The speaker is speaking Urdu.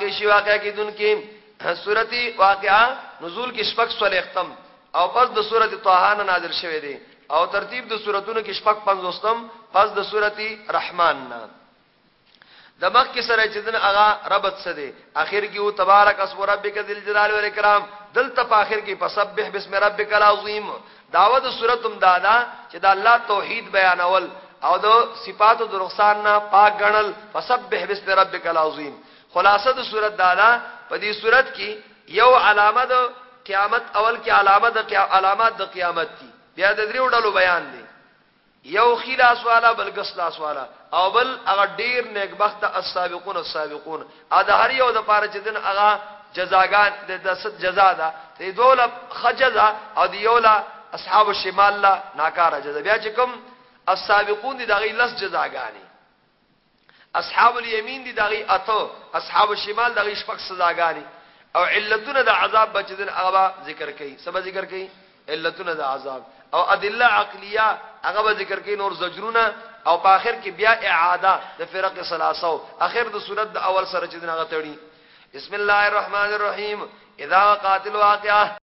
کې شی واقعا کې دن کې سورتی واقعا نزول کې شپږ سول ختم او پس د سورتی طه نازل شوه دی. او ترتیب د سوراتونو کې شپږ پنځوستم، پس د سورتی رحمان نه د مخ کې سره چې دن اغا ربط سده اخر کې او تبارک اسم ربک ذل جلال و الاکرام دلته په اخر کې فسبح بسم ربک العظیم. داوود سورتم دادا چې د الله توحید بیانول. او د صفات د رخصان نه پاک غنل فسبح بسم ربک العظیم خلاصه د صورت دادا په دې صورت کې یو علامه د قیامت، اول کې علامه د علامات د قیامت دي. بیا د دریو ډلو بیان دي یو خیلا سوالا بل غسلا سوالا او بل هغه ډیر نیکبخت السابقون السابقون. ا د هر یو د پاره چې دن هغه جزاګان، د ست جزا ده ته دوله خجزا او دی یولا اصحاب الشمال لا ناکاره جزا. بیا چې کوم السابقون دي دغه لس جزاګانی اصحاب الیمین دي دغه اته اصحاب الشمال دغه شپږ سزاګانی او علتونه د عذاب بچدن هغه ذکر کړي سبا ذکر کړي علتونه د عذاب. او ادله عقلیه هغه ذکر کړي نور زجرونه او په اخر کې بیا اعاده د فرق ثلاثه اخر د صورت د اول سره چې دغه تړي بسم الله الرحمن الرحیم. اذا قاتل واقعه